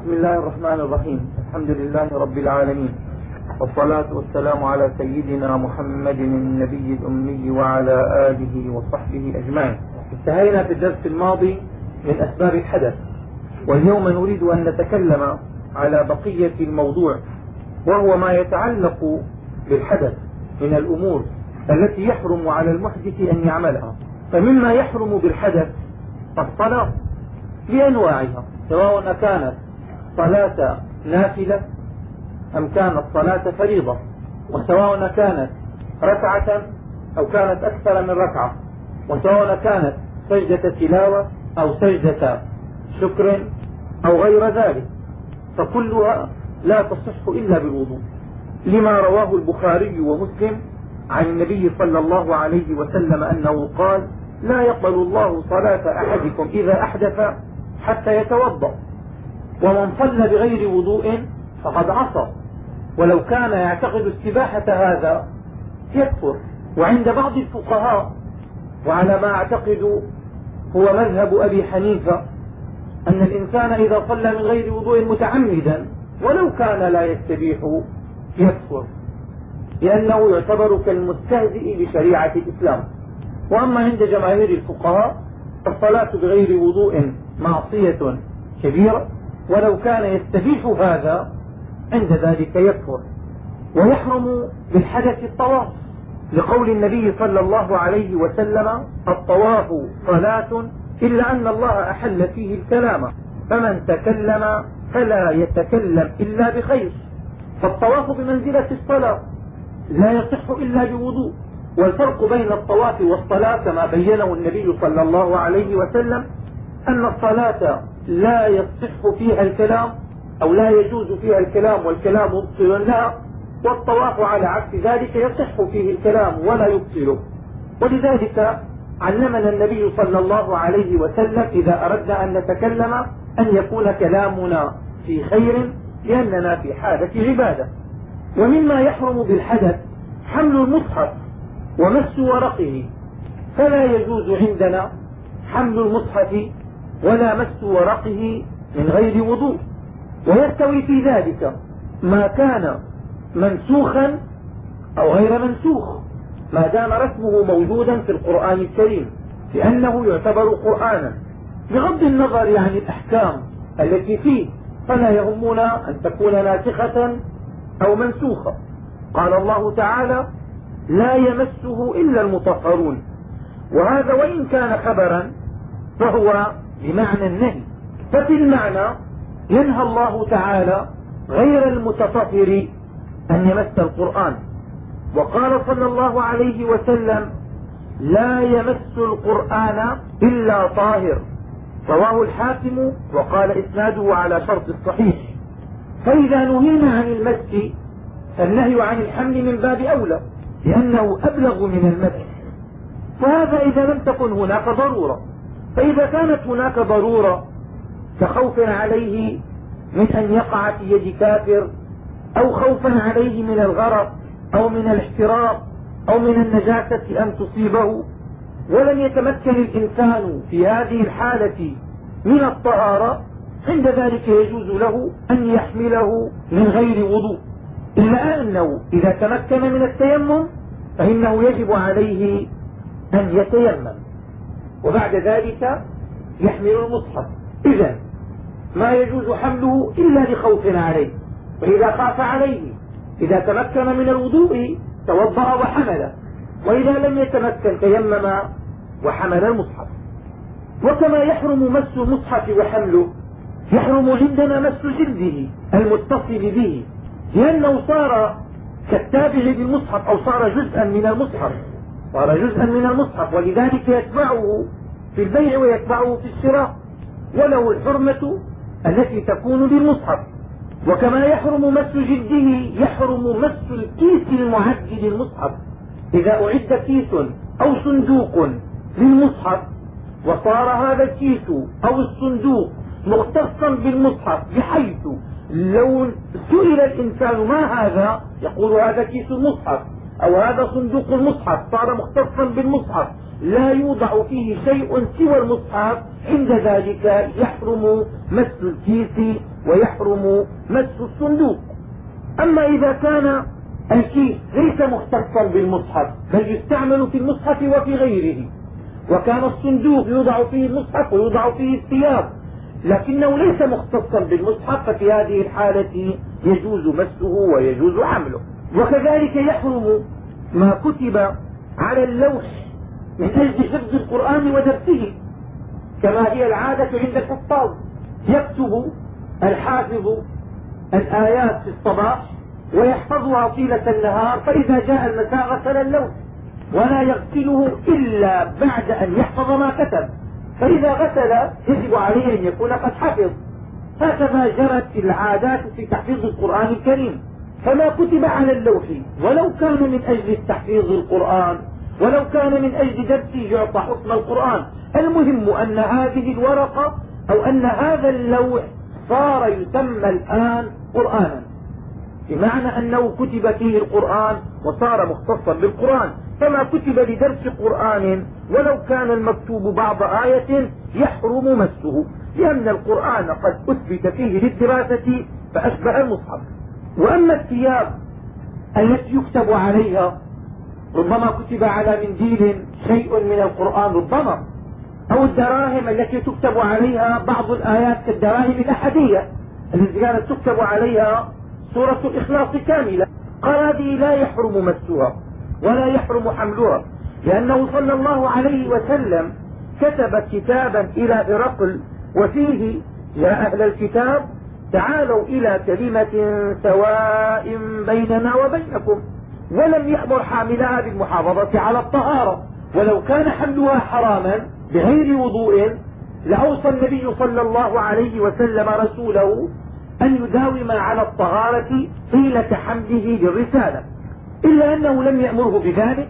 بسم الله الرحمن الرحيم. الحمد لله رب العالمين. والصلاة والسلام على سيدنا محمد النبي الأمي وعلى آله وصحبه أجمعين. انتهينا في الدرس الماضي من أسباب الحدث. واليوم نريد أن نتكلم على بقية الموضوع وهو ما يتعلق بالحدث من الأمور التي يحرم على المحدث أن يعملها. فمما يحرم بالحدث الصلاة بأنواعها سواء كانت صلاة نافلة أم كانت صلاة فريضة؟ وسواء كانت ركعة أو كانت أكثر من ركعة. وسواء كانت سجدة تلاوة أو سجدة شكر أو غير ذلك. فكلها لا تصح إلا بالوضوء. لما رواه البخاري ومسلم عن النبي صلى الله عليه وسلم أنه قال لا يقبل الله صلاة أحدكم إذا أحدث حتى يتوضأ. ومن صلى بغير وضوء فقد عصى. ولو كان يعتقد استباحة هذا يكفر. وعند بعض الفقهاء وعلى ما أعتقد هو مذهب أبي حنيفة أن الإنسان إذا صلى من غير وضوء متعمدا ولو كان لا يستبيح يكفر. لأنه يعتبر كالمستهزئ بشريعة الإسلام. وأما عند جماهير الفقهاء الصلاة بغير وضوء معصية كبيرة. ولو كان يستبيح هذا عند ذلك يكفر. ويحرم بالحدث الطواف. لقول النبي صلى الله عليه وسلم الطواف صلاة إلا أن الله أحل فيه الكلام. فمن تكلم فلا يتكلم إلا بخير. فالطواف بمنزلة الصلاة لا يصح إلا بوضوء. والفرق بين الطواف والصلاة كما بينه النبي صلى الله عليه وسلم أن الصلاة لا يصح فيها الكلام أو لا يجوز فيها الكلام والكلام مبطل لها والطواف على عكس ذلك يصح فيه الكلام ولا يبطله. ولذلك علمنا النبي صلى الله عليه وسلم إذا أردنا أن نتكلم أن يكون كلامنا في خير لأننا في حالة عبادة. ومما يحرم بالحدث حمل المصحف ومس ورقه. فلا يجوز عندنا حمل المصحف ولا مس ورقه من غير وضوء. ويستوي في ذلك ما كان منسوخا أو غير منسوخ. ما دام رسمه موجودا في القرآن الكريم لأنه يعتبر قرآنا. بغض النظر عن الأحكام التي فيه فلا يهمنا أن تكون ناسخة أو منسوخة. قال الله تعالى لا يمسه إلا المطهرون وهذا وإن كان خبرا فهو بمعنى النهي. ففي المعنى ينهى الله تعالى غير المتطهر أن يمس القرآن. وقال صلى الله عليه وسلم لا يمس القرآن إلا طاهر. رواه الحاكم وقال إسناده على شرط الصحيح. فإذا نهينا عن المس فالنهي عن الحمل من باب أولى لأنه أبلغ من المس. وهذا إذا لم تكن هناك ضرورة. فإذا كانت هناك ضرورة كخوف عليه من أن يقع في يد كافر أو خوفا عليه من الغرق أو من الاحتراق أو من النجاسة أن تصيبه. ولم يتمكن الإنسان في هذه الحالة من الطهارة عند ذلك يجوز له أن يحمله من غير وضوء. إلا أنه إذا تمكن من التيمم فإنه يجب عليه أن يتيمم. وبعد ذلك يحمل المصحف. إذا ما يجوز حمله إلا لخوف عليه. وإذا خاف عليه إذا تمكن من الوضوء توضأ وحمل. وإذا لم يتمكن تيمم وحمل المصحف. وكما يحرم مس المصحف وحمله يحرم عندنا مس جلده المتصل به لأنه صار كالتابع للمصحف أو صار جزءا من المصحف. صار جزءا من المصحف ولذلك يتبعه في البيع ويتبعه في الشراء وله الحرمة التي تكون للمصحف. وكما يحرم مس جلده يحرم مس الكيس المعد للمصحف إذا أعد كيس أو صندوق للمصحف وصار هذا الكيس أو الصندوق مختصا بالمصحف بحيث لو سئل الإنسان ما هذا يقول هذا كيس المصحف. أو هذا صندوق المصحف صار مختصا بالمصحف. لا يوضع فيه شيء سوى المصحف. عند ذلك يحرم مس الكيس ويحرم مس الصندوق. أما إذا كان الكيس ليس مختصا بالمصحف بل يستعمل في المصحف وفي غيره. وكان الصندوق يوضع فيه المصحف ويوضع فيه الثياب. لكنه ليس مختصا بالمصحف ففي هذه الحالة يجوز مسه ويجوز حمله وكذلك يحرم ما كتب على اللوح من أجل حفظ القرآن ودرسه كما هي العادة عند الحفاظ. يكتب الحافظ الآيات في الصباح ويحفظها طيلة النهار فإذا جاء المساء غسل اللوح ولا يغسله إلا بعد أن يحفظ ما كتب. فإذا غسل يجب عليه أن يكون قد حفظ. هكذا جرت العادات في تحفيظ القرآن الكريم. فما كتب على اللوح ولو كان من أجل تحفيظ القرآن ولو كان من أجل درسه يعطى حكم القرآن. المهم أن هذه الورقة أو أن هذا اللوح صار يسمى الآن قرآنا. بمعنى أنه كتب فيه القرآن وصار مختصا بالقرآن. فما كتب لدرس قرآن ولو كان المكتوب بعض آية يحرم مسه. لأن القرآن قد أثبت فيه للدراسة فأشبه المصحف. وأما الثياب التي يكتب عليها ربما كتب على منديل شيء من القرآن ربما أو الدراهم التي تكتب عليها بعض الآيات كالدراهم الأحدية التي كانت تكتب عليها سورة الإخلاص كاملة. قال هذه لا يحرم مسها ولا يحرم حملها لأنه صلى الله عليه وسلم كتب كتابا إلى هرقل وفيه يا أهل الكتاب تعالوا إلى كلمة سواء بيننا وبينكم ولم يأمر حاملها بالمحافظة على الطهارة. ولو كان حملها حراما بغير وضوء لأوصى النبي صلى الله عليه وسلم رسوله أن يداوم على الطهارة طيلة حمله للرسالة إلا أنه لم يأمره بذلك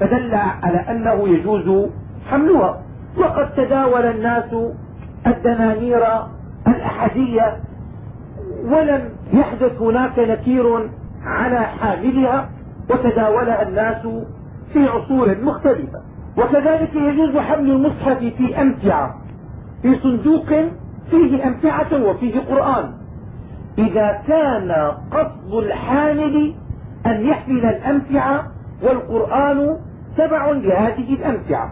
فدل على أنه يجوز حملها. وقد تداول الناس الدنانير الأحدية ولم يحدث هناك نكير على حاملها وتداولها الناس في عصور مختلفة. وكذلك يجوز حمل المصحف في أمتعة في صندوق فيه أمتعة وفيه قرآن. إذا كان قصد الحامل أن يحمل الأمتعة والقرآن تبع لهذه الأمتعة.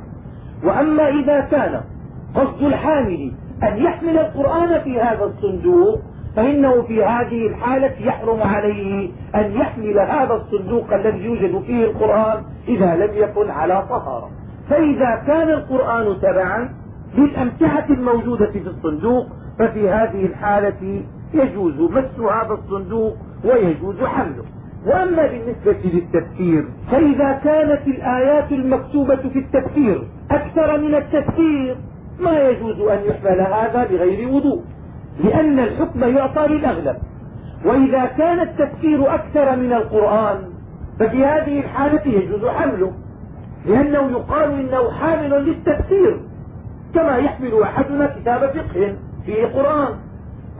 وأما إذا كان قصد الحامل أن يحمل القرآن في هذا الصندوق فإنه في هذه الحالة يحرم عليه أن يحمل هذا الصندوق الذي يوجد فيه القرآن إذا لم يكن على طهارة. فإذا كان القرآن تبعا للأمتعة الموجودة في الصندوق ففي هذه الحالة يجوز مس هذا الصندوق ويجوز حمله. وأما بالنسبة للتفسير فإذا كانت الآيات المكتوبة في التفسير أكثر من التفسير ما يجوز أن يحمل هذا بغير وضوء. لأن الحكم يعطى للأغلب. وإذا كان التفسير أكثر من القرآن ففي هذه الحالة يجوز حمله. لأنه يقال إنه حامل للتفسير كما يحمل أحدنا كتاب فقه فيه قرآن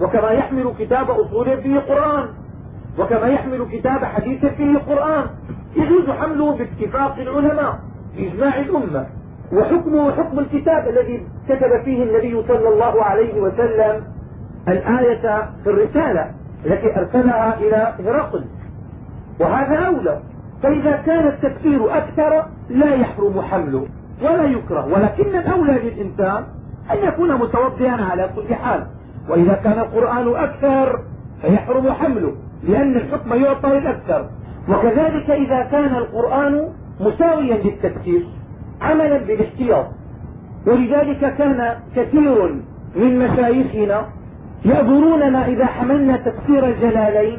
وكما يحمل كتاب أصول فيه قرآن وكما يحمل كتاب حديث فيه قرآن. يجوز حمله باتفاق العلماء بإجماع الأمة. وحكمه حكم الكتاب الذي كتب فيه النبي صلى الله عليه وسلم. الآية في الرسالة التي أرسلها إلى هرقل. وهذا أولى فإذا كان التكفير أكثر لا يحرم حمله ولا يكره ولكن الأولى للإنسان أن يكون متوضئا على كل حال. وإذا كان القرآن أكثر فيحرم حمله لأن الحكم يعطى للأكثر وكذلك إذا كان القرآن مساويا للتكفير عملا بالاحتياط. ولذلك كان كثير من مشايخنا يأمروننا إذا حملنا تفسير الجلالين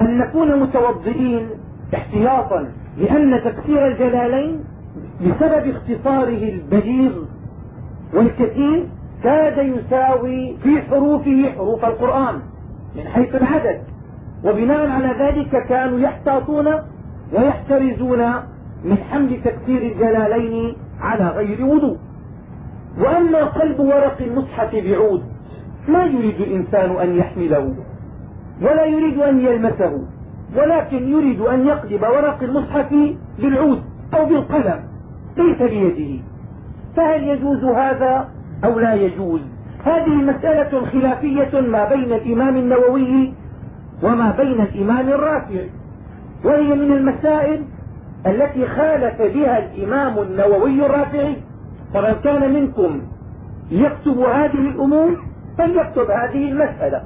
أن نكون متوضئين احتياطا لأن تفسير الجلالين بسبب اختصاره البليغ والكثير كاد يساوي في حروفه حروف القرآن من حيث العدد وبناء على ذلك كانوا يحتاطون ويحترزون من حمل تفسير الجلالين على غير وضوء. وأما قلب ورق المصحف بعود ما يريد الإنسان أن يحمله ولا يريد أن يلمسه ولكن يريد أن يقلب ورق المصحف بالعود أو بالقلم ليس بيده. فهل يجوز هذا أو لا يجوز؟ هذه مسألة خلافية ما بين الإمام النووي وما بين الإمام الرافعي وهي من المسائل التي خالف بها الإمام النووي الرافعي. فمن كان منكم يكتب هذه الأمور فليكتب هذه المسألة.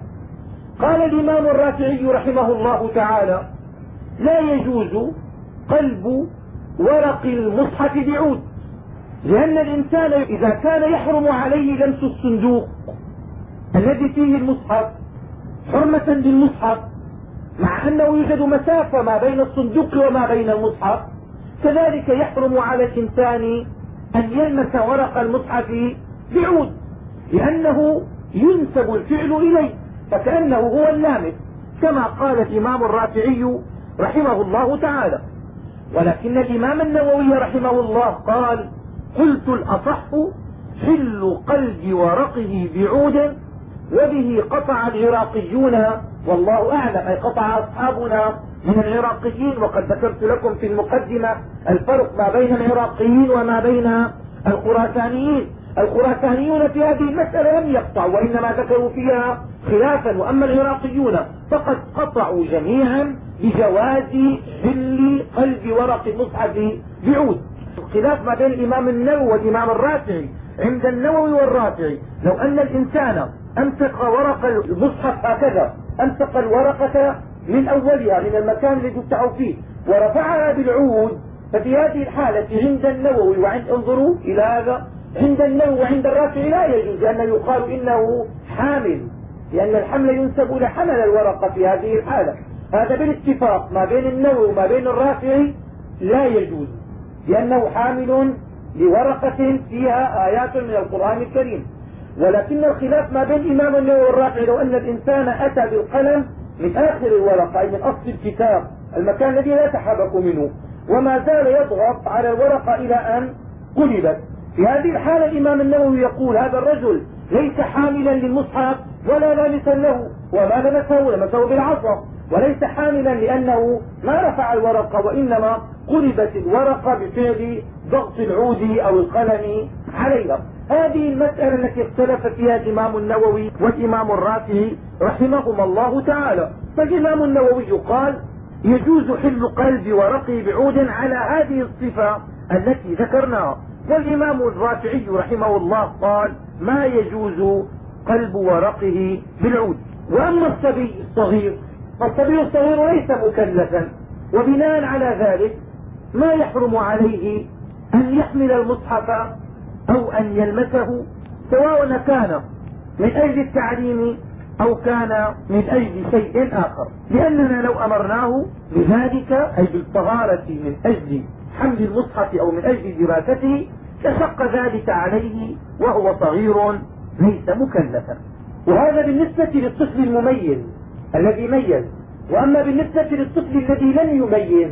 قال الإمام الرافعي رحمه الله تعالى لا يجوز قلب ورق المصحف بعود لأن الإنسان إذا كان يحرم عليه لمس الصندوق الذي فيه المصحف حرمة للمصحف مع أنه يوجد مسافة ما بين الصندوق وما بين المصحف كذلك يحرم على الإنسان أن يلمس ورق المصحف بعود لأنه ينسب الفعل إليه فكأنه هو اللامس كما قال الإمام الرافعي رحمه الله تعالى. ولكن الإمام النووي رحمه الله قال قلت الأصح حل قلب ورقه بعود وبه قطع العراقيون والله أعلم أي قطع أصحابنا من العراقيين وقد ذكرت لكم في المقدمة الفرق ما بين العراقيين وما بين الخراسانيين. الخراسانيون في هذه المسألة لم يقطعوا وإنما ذكروا فيها خلافا وأما العراقيون فقد قطعوا جميعا بجواز حل قلب ورق المصحف بعود. الخلاف ما بين الإمام النووي والإمام الرافعي عند النووي والرافعي. لو أن الإنسان أمسك ورق المصحف هكذا أمسك الورقة من أولها من المكان الذي تفتح فيه ورفعها بالعود ففي هذه الحالة عند النووي وعند انظروا إلى هذا عند النووي وعند الرافعي لا يجوز لأنه يقال إنه حامل لأن الحمل ينسب إلى حمل الورقة في هذه الحالة. هذا بالاتفاق ما بين النووي وما بين الرافعي لا يجوز لأنه حامل لورقة فيها آيات من القرآن الكريم. ولكن الخلاف ما بين الإمام النووي والرافعي لو أن الإنسان أتى بالقلم من آخر الورقة أي من أصل الكتاب المكان الذي لا يتحرك منه وما زال يضغط على الورقة إلى أن قلبت. في هذه الحالة الإمام النووي يقول هذا الرجل ليس حاملا للمصحف ولا لامسا له وما لمسه لمسه بالعصا وليس حاملا لأنه ما رفع الورقة وإنما قلبت الورقة بفعل ضغط العود أو القلم عليها. هذه المسألة التي اختلف فيها الإمام النووي والإمام الرافعي رحمهما الله تعالى. فالإمام النووي قال يجوز حل قلب ورقي بعود على هذه الصفة التي ذكرناها. والإمام الرافعي رحمه الله قال ما يجوز قلب ورقه بالعود. وأما الصبي الصغير فالصبي الصغير ليس مكلفا. وبناء على ذلك ما يحرم عليه أن يحمل المصحف أو أن يلمسه سواء كان من أجل التعليم أو كان من أجل شيء آخر. لأننا لو أمرناه بذلك أي بالطهارة من أجل حمل المصحف أو من أجل دراسته لشق ذلك عليه وهو صغير ليس مكلفا. وهذا بالنسبة للطفل المميز الذي ميز. وأما بالنسبة للطفل الذي لم يميز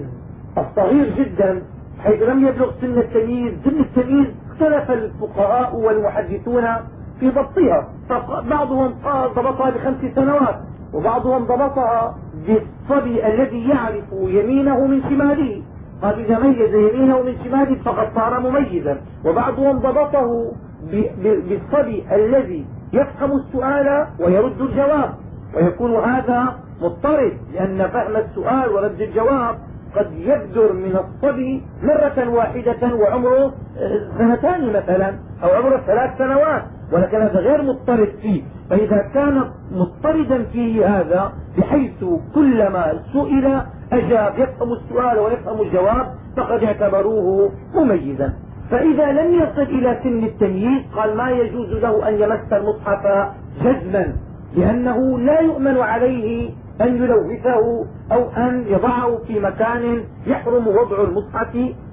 الصغير جدا حيث لم يبلغ سن التمييز سن التمييز اختلف الفقهاء والمحدثون في ضبطها. فبعضهم ضبطها بخمس سنوات وبعضهم ضبطها بالصبي الذي يعرف يمينه من شماله. إذا ميز يمينه من شماله فقد صار مميزا. وبعضهم ضبطه بالصبي الذي يفهم السؤال ويرد الجواب. ويكون هذا مضطرد لأن فهم السؤال ورد الجواب قد يبدر من الصبي مرة واحدة وعمره سنتان مثلا أو عمره ثلاث سنوات. ولكن هذا غير مضطرد فيه. فإذا كان مضطردا فيه هذا بحيث كلما سئل أجاب يفهم السؤال ويفهم الجواب فقد اعتبروه مميزا. فإذا لم يصل إلى سن التمييز قال ما يجوز له أن يمس المصحف جزما لأنه لا يؤمن عليه أن يلوثه أو أن يضعه في مكان يحرم وضع المصحف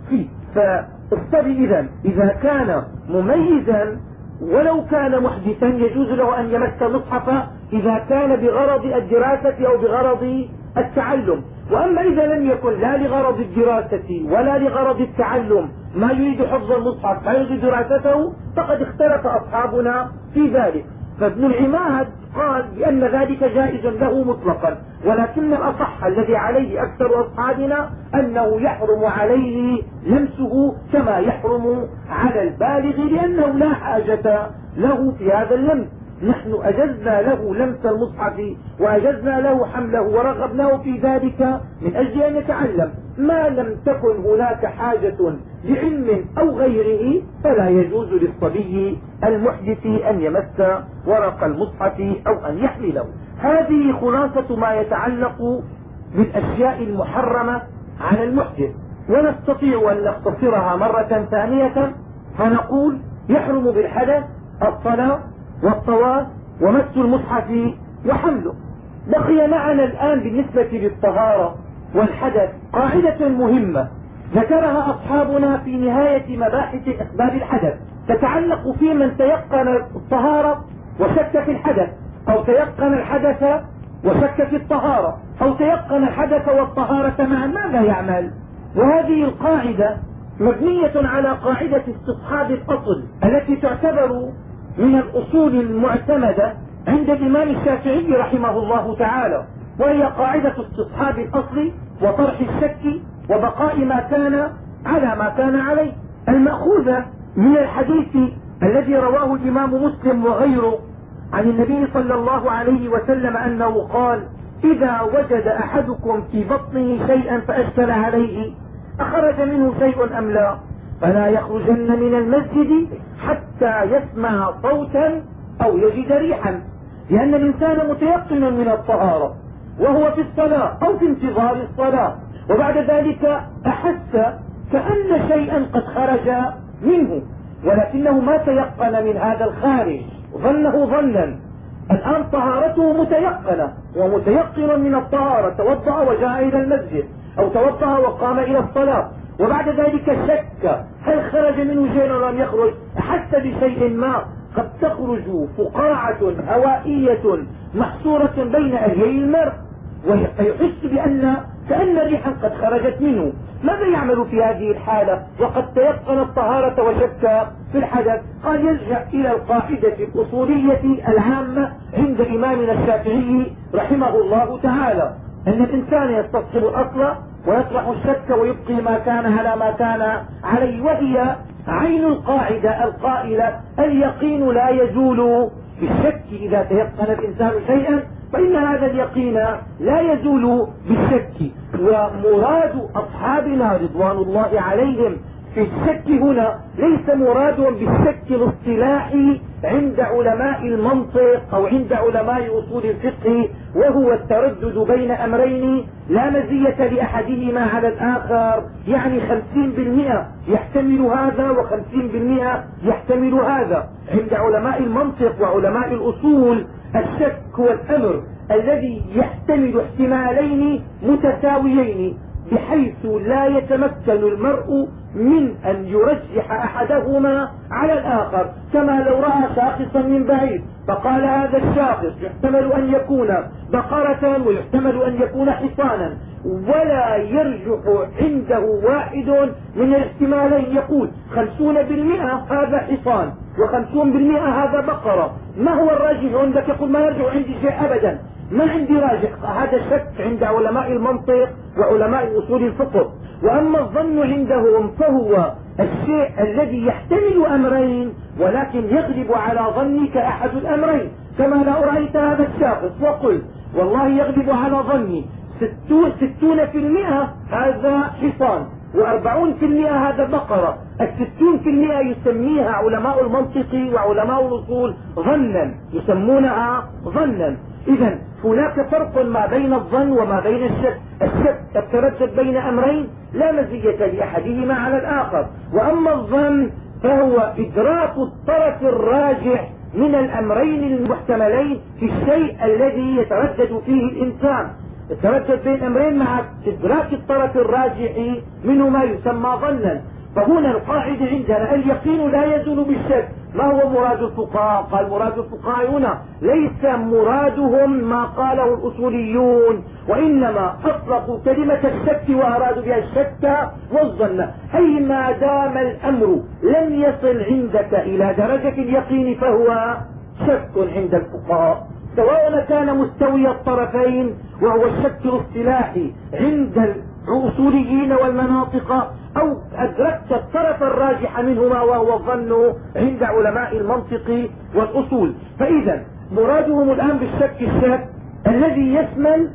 فيه. فالصبي إذا إذا كان مميزا ولو كان محدثا يجوز له أن يمس مصحف إذا كان بغرض الدراسة أو بغرض التعلم. وأما إذا لم يكن لا لغرض الدراسة ولا لغرض التعلم. ما يريد حفظ المصحف ما يريد دراسته فقد اختلف أصحابنا في ذلك. فابن العماد قال بأن ذلك جائز له مطلقا ولكن الأصح الذي عليه أكثر أصحابنا أنه يحرم عليه لمسه كما يحرم على البالغ لأنه لا حاجة له في هذا اللمس. نحن أجزنا له لمس المصحف وأجزنا له حمله ورغبناه في ذلك من أجل أن يتعلم. ما لم تكن هناك حاجة لعلم أو غيره فلا يجوز للصبي المحدث أن يمس ورق المصحف أو أن يحمله. هذه خلاصة ما يتعلق بالأشياء المحرمة على المحدث. ونستطيع أن نختصرها مرة ثانية فنقول يحرم بالحدث الصلاة والطواف ومس المصحف وحمله. بقي معنا الآن بالنسبة للطهارة والحدث قاعدة مهمة ذكرها أصحابنا في نهاية مباحث أسباب الحدث. تتعلق في من تيقن الطهارة وشك في الحدث أو تيقن الحدث وشك في الطهارة أو تيقن الحدث والطهارة معا ماذا يعمل؟ وهذه القاعدة مبنية على قاعدة استصحاب الأصل التي تعتبر من الأصول المعتمدة عند الإمام الشافعي رحمه الله تعالى وهي قاعدة استصحاب الأصل وطرح الشك وبقاء ما كان على ما كان عليه. المأخوذة من الحديث الذي رواه الإمام مسلم وغيره عن النبي صلى الله عليه وسلم أنه قال إذا وجد أحدكم في بطنه شيئا فأشكل عليه أخرج منه شيء أم لا؟ فلا يخرجن من المسجد حتى يسمع صوتا أو يجد ريحا. لأن الإنسان متيقن من الطهارة وهو في الصلاة أو في انتظار الصلاة. وبعد ذلك أحس كأن شيئا قد خرج منه ولكنه ما تيقن من هذا الخارج. ظنه ظنا. الآن طهارته متيقنة ومتيقن من الطهارة. توضأ وجاء إلى المسجد أو توضأ وقام إلى الصلاة. وبعد ذلك شك هل خرج منه شيء أو لم يخرج؟ أحس بشيء ما قد تخرج فقاعة هوائية محصورة بين أهلي المرء ويحس بأن كأن ريحا قد خرجت منه. ماذا يعمل في هذه الحالة؟ وقد تيقن الطهارة وشك في الحدث. قال يلجأ إلى القاعدة الأصولية العامة عند إمامنا الشافعي رحمه الله تعالى. أن الإنسان يستصحب الأصل ويطرح الشك ويبقي ما كان على ما كان عليه وهي عين القاعدة القائلة اليقين لا يزول بالشك إذا تيقن الإنسان شيئا فإن هذا اليقين لا يزول بالشك. ومراد أصحابنا رضوان الله عليهم في الشك هنا ليس مراد بالشك الاصطلاحي عند علماء المنطق أو عند علماء أصول الفقه وهو التردد بين أمرين لا مزية لأحدهما على الآخر. يعني خمسين بالمئة يحتمل هذا وخمسين بالمئة يحتمل هذا. عند علماء المنطق وعلماء الأصول الشك هو الأمر الذي يحتمل احتمالين متساويين. بحيث لا يتمكن المرء من أن يرجح أحدهما على الآخر كما لو رأى شاخصا من بعيد فقال هذا الشاخص يحتمل أن يكون بقرة ويحتمل أن يكون حصانا ولا يرجح عنده واحد من الاحتمالين يقول خمسون بالمئة هذا حصان وخمسون بالمئة هذا بقرة. ما هو الراجح عندك؟ يقول ما يرجع عندي شيء أبدا. ما عندي راجح. هذا شك عند علماء المنطق وعلماء أصول الفقه. وأما الظن عندهم فهو الشيء الذي يحتمل أمرين ولكن يغلب على ظنك أحد الأمرين. كما لو رأيت هذا الشاخص وقلت والله يغلب على ظني ستون, ستون في المئة هذا حصان. وأربعون في المئة هذا بقرة الستون في المئة يسميها علماء المنطق وعلماء الأصول ظنا يسمونها ظنا. اذا هناك فرق ما بين الظن وما بين الشك. الشك التردد بين أمرين لا مزية لأحدهما على الآخر. وأما الظن فهو إدراك الطرف الراجح من الأمرين المحتملين في الشيء الذي يتردد فيه الإنسان. التردد بين امرين مع إدراك الطرف الراجح منه ما يسمى ظنا. فهنا القاعدة عندنا اليقين لا يزول بالشك. ما هو مراد الفقهاء؟ قال مراد الفقهاء هنا ليس مرادهم ما قاله الأصوليون وإنما أطلقوا كلمة الشك وأرادوا بها الشك والظن. أي ما دام الأمر لم يصل عندك إلى درجة اليقين فهو شك عند الفقهاء. سواء كان مستوي الطرفين وهو الشك الاصطلاحي عند الأصوليين والمناطق أو أدركت الطرف الراجح منهما وهو الظن عند علماء المنطق والأصول. فإذا مرادهم الآن بالشك الشك الذي يشمل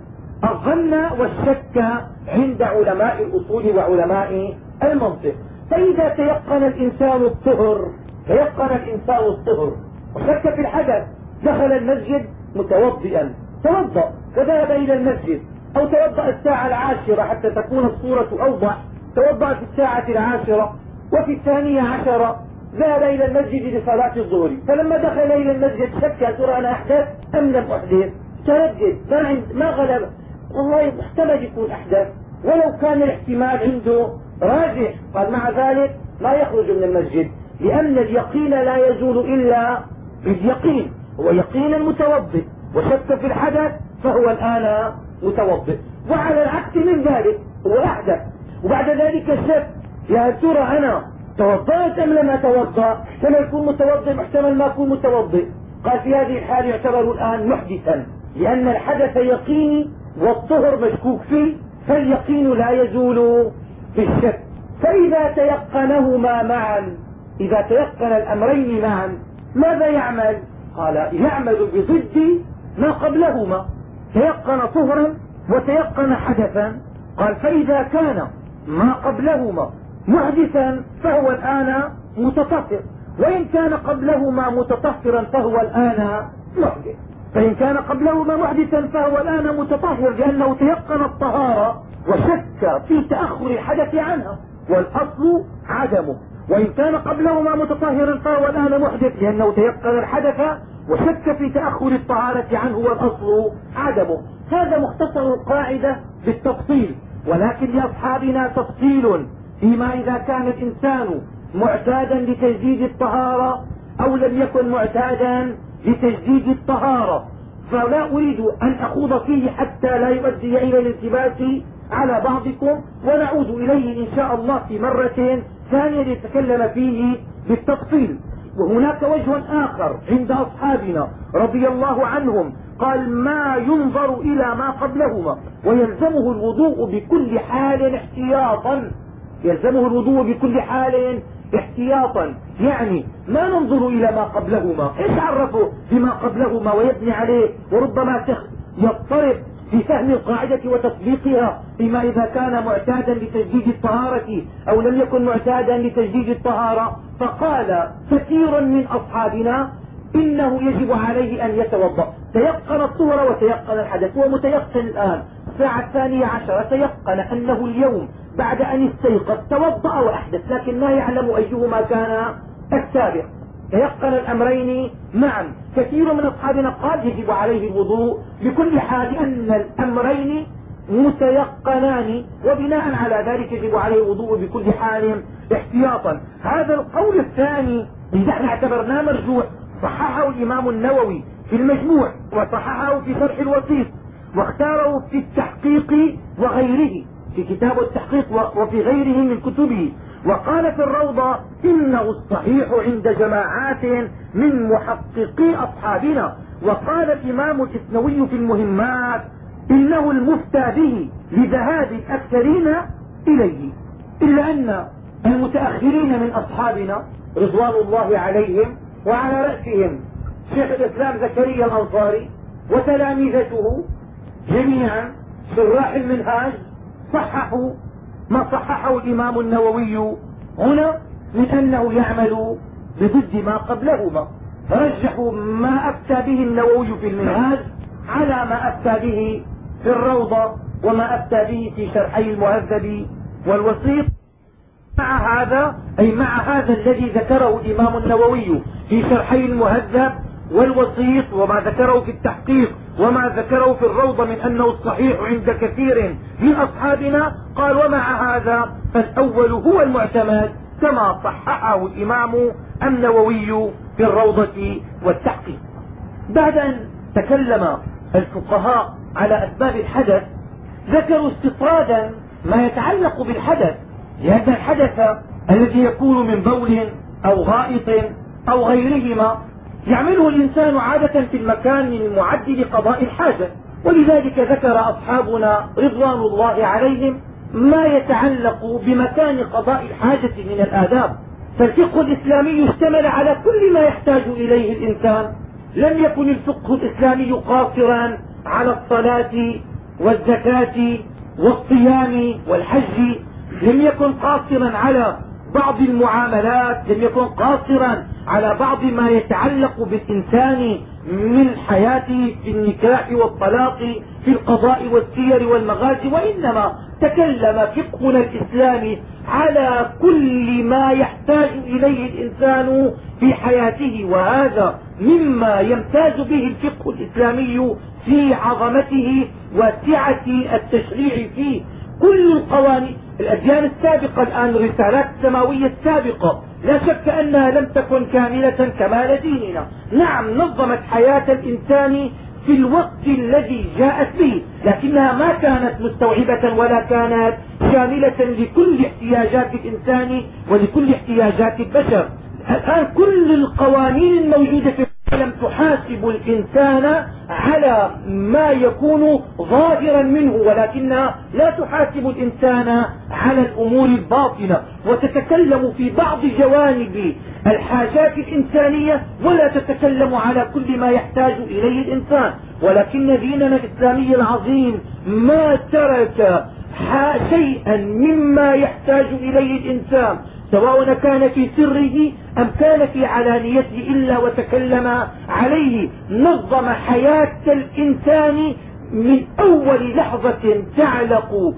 الظن والشك عند علماء الأصول وعلماء المنطق. فإذا تيقن الإنسان الطهر تيقن الإنسان الطهر وشك في الحدث دخل المسجد متوضئا. توضأ. وذهب إلى المسجد. أو توضأ الساعة العاشرة حتى تكون الصورة أوضح. توضأ في الساعة العاشرة. وفي الثانية عشرة ذهب إلى المسجد لصلاة الظهر. فلما دخل إلى المسجد شك ترى أنا أحدث أم لم أحدث. تردد. ما, ما غلب. والله محتمل يكون أحدث. ولو كان الاحتمال عنده راجح. قال مع ذلك لا يخرج من المسجد. لأن اليقين لا يزول إلا باليقين. هو يقين المتوضئ وشك في الحدث فهو الآن متوضئ. وعلى العكس من ذلك هو أحدث وبعد ذلك الشك يا ترى أنا توضأت أم لم أتوضأ؟ احتمل يكون متوضئ محتمل ما أكون متوضئ. قال في هذه الحال يعتبر الآن محدثا لأن الحدث يقيني والطهر مشكوك فيه فاليقين لا يزول بالشك فإذا تيقنهما معا إذا تيقن الأمرين معا ماذا يعمل؟ قال يعمل بضد ما قبلهما. تيقن طهرا وتيقن حدثا. قال فإذا كان ما قبلهما محدثا فهو الآن متطهر. وإن كان قبلهما متطهرا فهو الآن محدث. فإن كان قبلهما محدثا فهو الآن متطهر لأنه تيقن الطهارة وشك في تأخر الحدث عنها. والأصل عدمه. وإن كان قبلهما متطهرا فهو الآن محدث لأنه تيقن الحدث وشك في تأخر الطهارة عنه والأصل عدمه. هذا مختصر القاعدة بالتفصيل ولكن لأصحابنا تفصيل فيما إذا كان الإنسان معتادا لتجديد الطهارة أو لم يكن معتادا لتجديد الطهارة. فلا أريد أن أخوض فيه حتى لا يؤدي إلى الالتباس على بعضكم ونعود إليه إن شاء الله في مرة ثانية لنتكلم فيه بالتفصيل. وهناك وجه آخر عند أصحابنا رضي الله عنهم قال ما ينظر إلى ما قبلهما. ويلزمه الوضوء بكل حال احتياطا. يلزمه الوضوء بكل حال احتياطا. يعني ما ننظر إلى ما قبلهما. إيش عرفه بما قبلهما ويبني عليه؟ وربما يضطرب في فهم القاعدة وتطبيقها فيما إذا كان معتادا لتجديد الطهارة أو لم يكن معتادا لتجديد الطهارة. فقال كثير من أصحابنا إنه يجب عليه أن يتوضأ. تيقن الطهر وتيقن الحدث هو متيقن الآن. الساعة الثانية عشرة تيقن أنه اليوم بعد أن استيقظ توضأ وأحدث لكن لا يعلم أيهما كان السابق. تيقن الأمرين معا. كثير من أصحابنا قال يجب عليه الوضوء بكل حال أن الأمرين متيقنان وبناء على ذلك يجب عليه الوضوء بكل حال احتياطا. هذا القول الثاني إحنا اعتبرناه مرجوح صححه الإمام النووي في المجموع وصححه في شرح الوسيط واختاره في التحقيق وغيره في كتاب التحقيق وفي غيره من كتبه. وقال في الروضة إنه الصحيح عند جماعات من محققي أصحابنا. وقال الإمام الإثنوي في المهمات إنه المفتى به لذهاب الأكثرين إليه إلا أن المتأخرين من أصحابنا رضوان الله عليهم وعلى رأسهم شيخ الإسلام زكريا الأنصاري وتلامذته جميعا شراح المنهاج صححوا ما صححه الإمام النووي هنا أنه يعمل بضد ما قبلهما. رجحوا ما أفتى به النووي في المنهاج على ما أفتى به في الروضة وما أفتى به في شرحي المهذب والوسيط. مع هذا أي مع هذا الذي ذكره الإمام النووي في شرحي المهذب والوسيط وما ذكره في التحقيق وما ذكره في الروضة من أنه الصحيح عند كثير من أصحابنا قال ومع هذا فالأول هو المعتمد كما صححه الإمام النووي في الروضة والتحقيق. بعد أن تكلم الفقهاء على أسباب الحدث ذكروا استطرادا ما يتعلق بالحدث لأن الحدث الذي يكون من بول أو غائط أو غيرهما يعمله الإنسان عادة في المكان المعد لقضاء الحاجة. ولذلك ذكر أصحابنا رضوان الله عليهم ما يتعلق بمكان قضاء الحاجة من الآداب. فالفقه الإسلامي اشتمل على كل ما يحتاج إليه الإنسان. لم يكن الفقه الإسلامي قاصرا على الصلاة والزكاة والصيام والحج. لم يكن قاصرا على بعض المعاملات لم يكن قاصرا على بعض ما يتعلق بالإنسان من حياته في النكاح والطلاق في القضاء والسير والمغازي وإنما تكلم فقهنا الإسلامي على كل ما يحتاج إليه الإنسان في حياته وهذا مما يمتاز به الفقه الإسلامي في عظمته وسعة التشريع فيه كل القوانين الأديان السابقة الآن الرسالات السماوية السابقة. لا شك أنها لم تكن كاملة كمال ديننا. نعم نظمت حياة الإنسان في الوقت الذي جاءت به لكنها ما كانت مستوعبة ولا كانت شاملة لكل احتياجات الإنسان ولكل احتياجات البشر. الآن كل القوانين الموجودة في لم تحاسب الإنسان على ما يكون ظاهرا منه ولكنها لا تحاسب الإنسان على الأمور الباطنة. وتتكلم في بعض جوانب الحاجات الإنسانية ولا تتكلم على كل ما يحتاج إليه الإنسان. ولكن ديننا الإسلامي العظيم ما ترك شيئا مما يحتاج إليه الإنسان. سواء كان في سره أم كان في علانيته إلا وتكلم عليه نظم حياة الإنسان من أول لحظة تعلق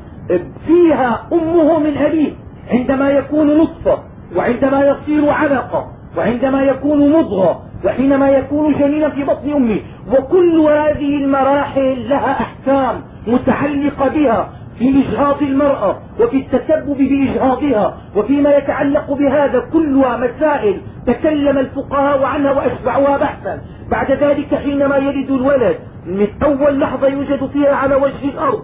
فيها أمه من أبيه عندما يكون نطفة وعندما يصير علقة وعندما يكون مضغة وحينما يكون جنينا في بطن أمه وكل هذه المراحل لها أحكام متعلقة بها في إجهاض المرأة وفي التسبب بإجهاضها وفيما يتعلق بهذا كلها مسائل تكلم الفقهاء عنها وأشبعوها بحثا. بعد ذلك حينما يلد الولد من أول لحظة يوجد فيها على وجه الأرض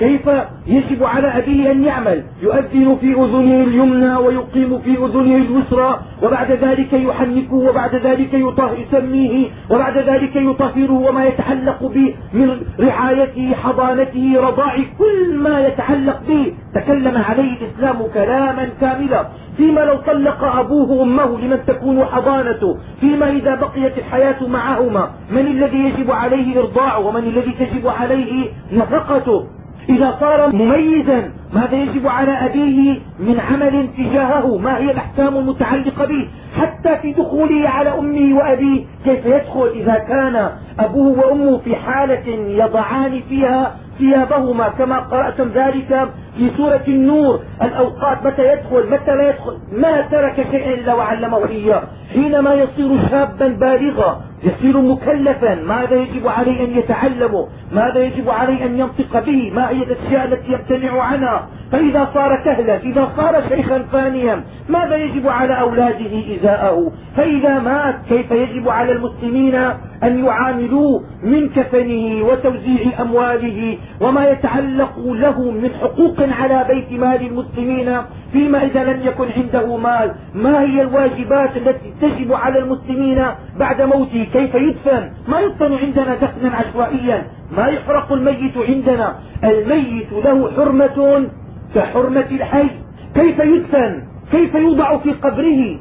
كيف يجب على أبيه أن يعمل؟ يؤذن في أذنه اليمنى ويقيم في أذنه اليسرى وبعد ذلك يحنكه وبعد ذلك يسميه وبعد ذلك يطهره وما يتعلق به من رعايته حضانته رضاعه كل ما يتعلق به. تكلم عليه الإسلام كلاما كاملا. فيما لو طلق أبوه أمه لمن تكون حضانته. فيما إذا بقيت الحياة معهما. من الذي يجب عليه إرضاعه ومن الذي تجب عليه نفقته؟ إذا صار مميزا. ماذا يجب على أبيه من عمل تجاهه؟ ما هي الأحكام المتعلقة به؟ حتى في دخوله على أمه وأبيه كيف يدخل إذا كان أبوه وأمه في حالة يضعان فيها ثيابهما؟ كما قرأتم ذلك في سورة النور. الأوقات متى يدخل؟ متى لا يدخل؟ ما ترك شيئا إلا وعلمه إياه. حينما يصير شابا بالغا يصير مكلفا ماذا يجب عليه أن يتعلم ماذا يجب عليه أن ينطق به؟ ما هي الأشياء التي يمتنع عنها؟ فإذا صار كهلا إذا صار شيخا فانيا ماذا يجب على أولاده إزاءه؟ فإذا مات كيف يجب على المسلمين أن يعاملوه من كفنه وتوزيع أمواله وما يتعلق له من حقوق على بيت مال المسلمين فيما إذا لم يكن عنده مال؟ ما هي الواجبات التي تجب على المسلمين بعد موته؟ كيف يدفن؟ ما يدفن عندنا دفنا عشوائيا. ما يحرق الميت عندنا؟ الميت له حرمة كحرمة الحي. كيف يدفن؟ كيف يوضع في قبره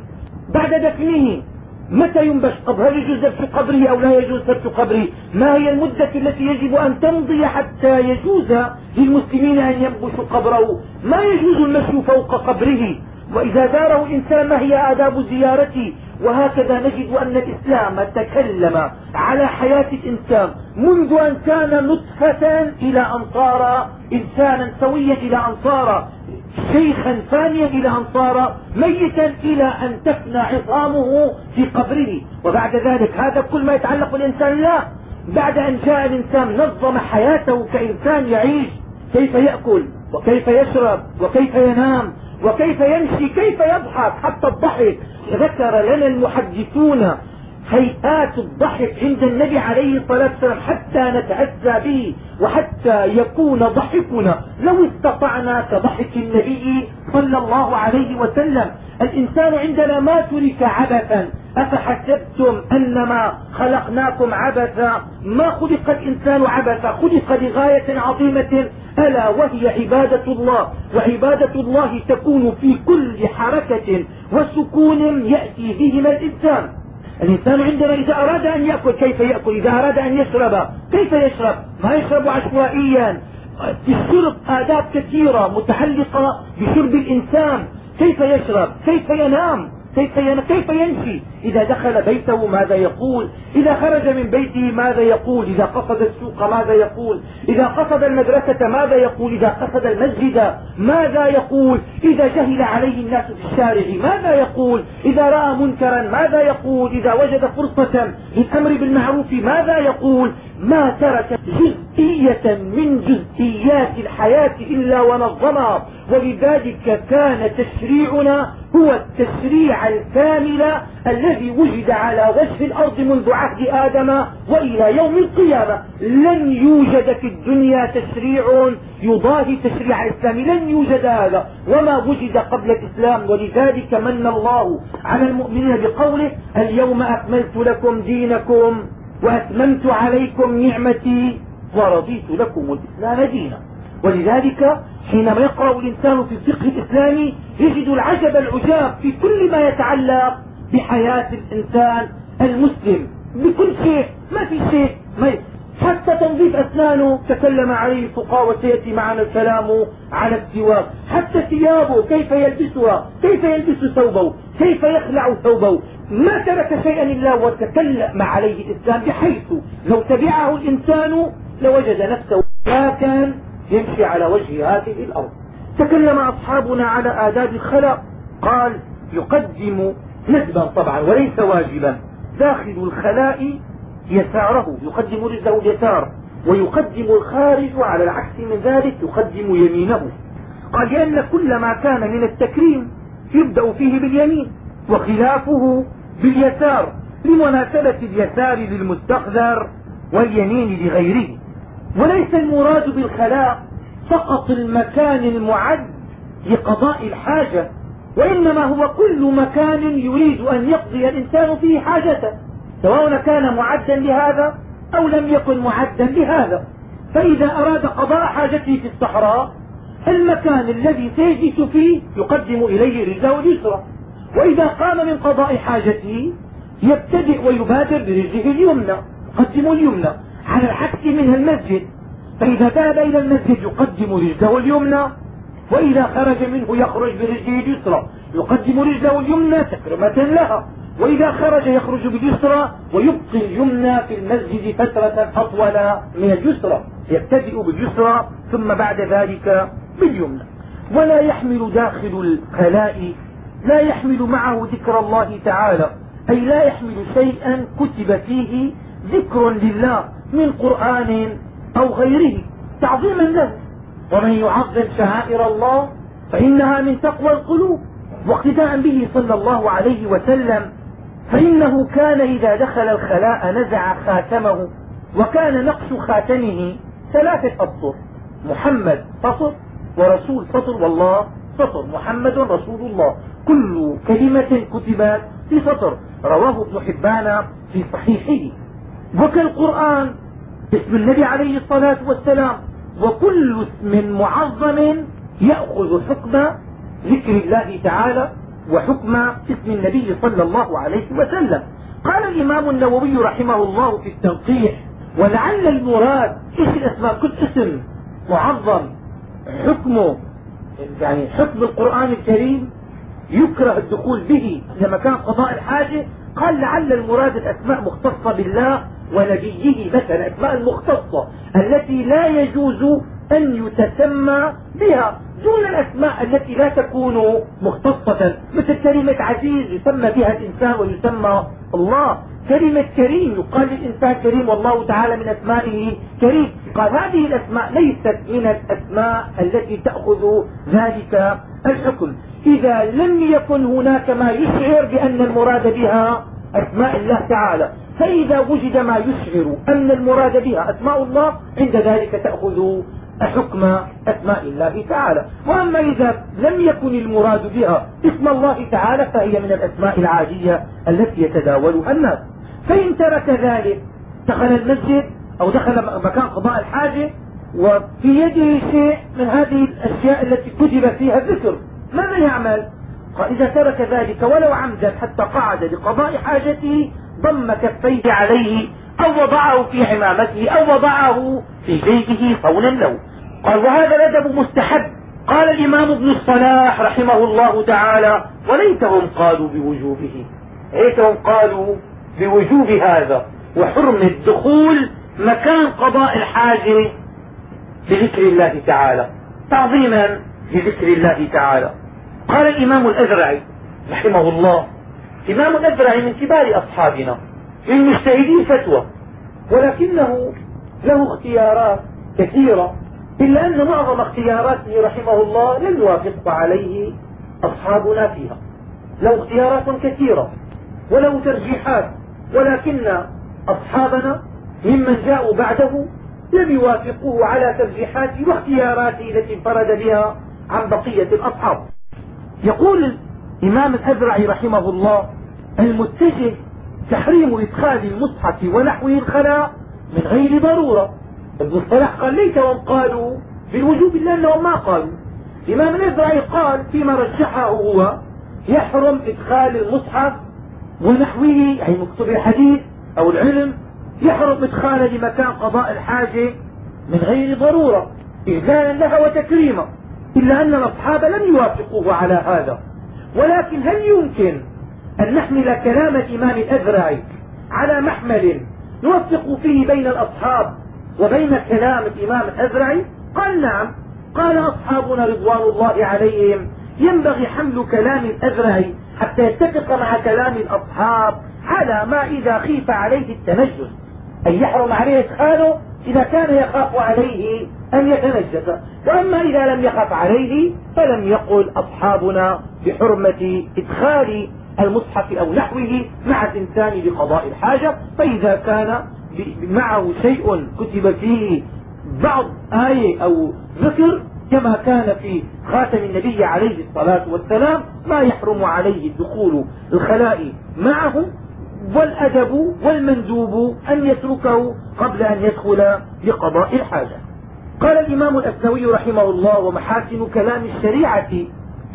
بعد دفنه؟ متى ينبش قبر هل يجوز دفن قبره أو لا يجوز دفن قبره؟ ما هي المدة التي يجب أن تمضي حتى يجوز للمسلمين أن ينبشوا قبره؟ ما يجوز المشي فوق قبره؟ وإذا زاره الإنسان ما هي آداب زيارته؟ وهكذا نجد أن الإسلام تكلم على حياة الإنسان منذ أن كان نطفة إلى أن صار إنسانا سويا إلى أن صار شيخا ثانيا إلى أن صار ميتا إلى أن تفنى عظامه في قبره. وبعد ذلك هذا كل ما يتعلق بالإنسان لا. بعد أن جاء الإنسان نظم حياته كإنسان يعيش كيف يأكل وكيف يشرب وكيف ينام وكيف يمشي كيف يضحك؟ حتى الضحك. ذكر لنا المحدثون هيئات الضحك عند النبي عليه الصلاة والسلام حتى نتعزى به وحتى يكون ضحكنا. لو استطعنا كضحك النبي صلى الله عليه وسلم. الإنسان عندنا ما ترك عبثا. أفحسبتم أنما خلقناكم عبثا؟ ما خلق الإنسان عبثا؟ خلق لغاية عظيمة. ألا وهي عبادة الله. وعبادة الله تكون في كل حركة وسكون يأتي بهما الإنسان. الإنسان عندما إذا أراد أن يأكل كيف يأكل؟ إذا أراد أن يشرب كيف يشرب؟ ما يشرب عشوائيا. في الشرب آداب كثيرة متعلقة بشرب الإنسان. كيف يشرب؟ كيف ينام؟ كيف كيف يمشي إذا دخل بيته ماذا يقول؟ إذا خرج من بيته ماذا يقول؟ إذا قصد السوق ماذا يقول؟ إذا قصد المدرسة ماذا يقول؟ إذا قصد المسجد ماذا يقول؟ إذا جهل عليه الناس في الشارع ماذا يقول؟ إذا رأى منكرا ماذا يقول؟ إذا وجد فرصة للأمر بالمعروف ماذا يقول؟ ما ترك جزئية من جزئيات الحياة إلا ونظمها ولذلك كان تشريعنا هو التشريع الكامل الذي وجد على وجه الأرض منذ عهد آدم وإلى يوم القيامة. لن يوجد في الدنيا تشريع يضاهي تشريع الإسلام لن يوجد هذا. وما وجد قبل الإسلام. ولذلك من الله على المؤمنين بقوله اليوم أكملت لكم دينكم وأتممت عليكم نعمتي. ورضيت لكم الإسلام دينا. ولذلك حينما يقرأ الإنسان في الفقه الإسلامي يجد العجب العجاب في كل ما يتعلق بحياة الإنسان المسلم. بكل شيء. ما في شيء. ما حتى تنظيف أسنانه. تكلم عليه الفقهاء وسيأتي معنا الكلام على السواك. حتى ثيابه. كيف يلبسها؟ كيف يلبس ثوبه؟ كيف يخلع ثوبه؟ ما ترك شيئا إلا وتكلم عليه الإسلام. بحيث لو تبعه الإنسان لوجد نفسه كان يمشي على وجه هذه الأرض. تكلم أصحابنا على آداب الخلاء قال يقدم ندبا طبعا وليس واجبا. داخل الخلاء يساره يقدم رجله اليسار ويقدم الخارج على العكس من ذلك يقدم يمينه. قال لأن كل ما كان من التكريم يبدأ فيه باليمين وخلافه باليسار. لمناسبة اليسار للمستخذر واليمين لغيره. وليس المراد بالخلاء فقط المكان المعد لقضاء الحاجة وإنما هو كل مكان يريد أن يقضي الإنسان فيه حاجته سواء كان معدا لهذا أو لم يكن معدا لهذا. فإذا أراد قضاء حاجته في الصحراء المكان الذي سيجلس فيه يقدم إليه رجله اليسرى. وإذا قام من قضاء حاجته يبتدئ ويبادر برجله اليمنى يقدم اليمنى. على العكس منها المسجد. فإذا ذهب إلى المسجد يقدم رجله اليمنى وإذا خرج منه يخرج برجله اليسرى. يقدم رجله اليمنى تكرمة لها. وإذا خرج يخرج باليسرى ويبقي اليمنى في المسجد فترة أطول من اليسرى. يبتدئ باليسرى ثم بعد ذلك باليمنى. ولا يحمل داخل الخلاء لا يحمل معه ذكر الله تعالى. أي لا يحمل شيئا كتب فيه ذكر لله. من قرآن أو غيره تعظيما له ومن يعظم شعائر الله فإنها من تقوى القلوب. واقتداء به صلى الله عليه وسلم فإنه كان إذا دخل الخلاء نزع خاتمه وكان نقش خاتمه ثلاثة أسطر محمد سطر ورسول سطر والله سطر محمد رسول الله. كل كلمة كتبت في سطر رواه ابن حبان في صحيحه. وكالقرآن اسم النبي عليه الصلاة والسلام. وكل اسم معظم يأخذ حكم ذكر الله تعالى وحكم اسم النبي صلى الله عليه وسلم. قال الإمام النووي رحمه الله في التنقيح ولعل المراد إيش الأسماء؟ كل اسم معظم حكمه يعني حكم القرآن الكريم يكره الدخول به لما كان قضاء الحاجة. قال لعل المراد الأسماء مختصة بالله ونبيه مثلا الأسماء المختصة التي لا يجوز أن يتسمى بها دون الأسماء التي لا تكون مختصة. مثل كلمة عزيز يسمى بها الإنسان ويسمى الله. كلمة كريم يقال للإنسان كريم والله تعالى من أسمائه كريم. قال هذه الأسماء ليست من الأسماء التي تأخذ ذلك الحكم. إذا لم يكن هناك ما يشعر بأن المراد بها أسماء الله تعالى. فإذا وجد ما يشعر أن المراد بها أسماء الله عند ذلك تأخذ حكم أسماء الله تعالى. وأما إذا لم يكن المراد بها اسم الله تعالى فهي من الأسماء العادية التي يتداولها الناس. فإن ترك ذلك دخل المسجد أو دخل مكان قضاء الحاجة وفي يده شيء من هذه الأشياء التي كتب فيها الذكر ماذا يعمل؟ قال إذا ترك ذلك ولو عمدا حتى قعد لقضاء حاجته ضم كفيه عليه أو وضعه في عمامته أو وضعه في جيبه صونا له. قال وهذا الأدب مستحب. قال الإمام ابن الصلاح رحمه الله تعالى وليتهم قالوا بوجوبه. ليتهم قالوا بوجوب هذا وحرم الدخول مكان قضاء الحاجة بذكر الله تعالى. تعظيما لذكر الله تعالى. قال الإمام الأزرعي رحمه الله إمام الأزرعي من كبار أصحابنا من مجتهدي فتوى ولكنه له اختيارات كثيرة إلا أن معظم اختياراته رحمه الله لم يوافق عليه أصحابنا فيها. له اختيارات كثيرة وله ترجيحات ولكن أصحابنا ممن جاءوا بعده لم يوافقوه على ترجيحاته واختياراته التي انفرد بها عن بقية الأصحاب. يقول الإمام الأزرعي رحمه الله المتجه تحريم إدخال المصحف ونحوه الخلاء من غير ضرورة. الصلاح قال ليتهم قالوا بالوجوب إلا أنهم ما قالوا. الامام الازرعي قال فيما رجحه هو يحرم إدخال المصحف ونحوه يعني مكتوب الحديث أو العلم يحرم إدخاله لمكان قضاء الحاجة من غير ضرورة إذلالا لها وتكريما إلا أن الأصحاب لم يوافقوه على هذا. ولكن هل يمكن أن نحمل كلام الإمام الأزرعي على محمل نوفق فيه بين الأصحاب وبين كلام الإمام الأزرعي؟ قال نعم. قال أصحابنا رضوان الله عليهم ينبغي حمل كلام الأزرعي حتى يتفق مع كلام الأصحاب على ما إذا خيف عليه التنجس أن يحرم عليه إدخاله إذا كان يخاف عليه أن يتنجس وأما إذا لم يخف عليه فلم يقل أصحابنا بحرمة إدخال المصحف أو نحوه مع الإنسان لقضاء الحاجة فإذا كان معه شيء كتب فيه بعض آية أو ذكر كما كان في خاتم النبي عليه الصلاة والسلام ما يحرم عليه دخول الخلاء معه والأدب والمندوب أن يتركه قبل أن يدخل لقضاء الحاجة. قال الإمام الأسنوي رحمه الله ومحاسن كلام الشريعة